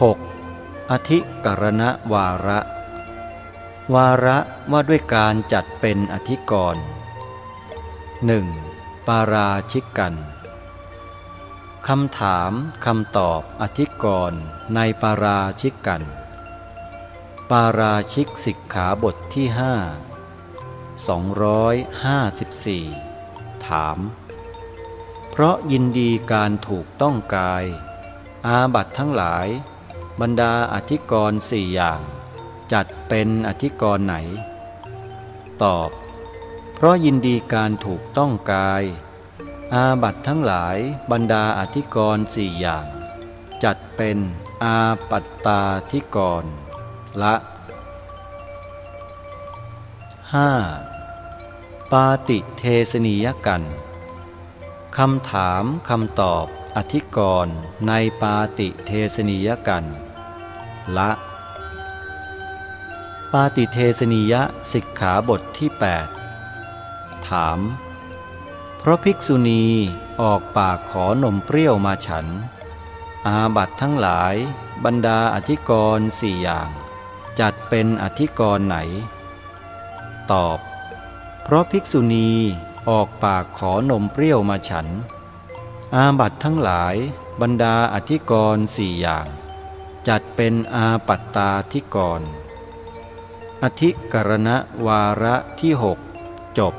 6. อธิกรณวาระ วาระว่าด้วยการจัดเป็นอธิกรณ์หนึ่งปาราชิกกันคำถามคำตอบอธิกรณ์ในปาราชิกกัน ปาราชิกสิกขาบทที่ห้า254ถาม เพราะยินดีการถูกต้องกาย อาบัตทั้งหลาย บรรดาอธิกรณ์สี่อย่าง จัดเป็นอธิกรณ์ไหน ตอบ เพราะยินดีการถูกต้องกาย อาบัตทั้งหลายบรรดาอธิกรณ์สี่อย่าง จัดเป็นอาปัตตาธิกรณ์ละ 5. ปาติเทสนียกันคำถามคำตอบอธิกรณ์ในปาติเทสนียกัน ละ ปาติเทสนียสิกขาบทที่ 8 ถาม เพราะภิกษุณีออกปากขอนมเปรี้ยวมาฉัน อาบัตทั้งหลายบรรดาอธิกรณ์สี่อย่าง จัดเป็นอธิกรณ์ไหน ตอบ เพราะภิกษุณีออกปากขอนมเปรี้ยวมาฉัน อาบัตทั้งหลายบรรดาอธิกรณ์สี่อย่าง จัดเป็นอาปัตตาธิกร อธิกรณวาระที่หกจบ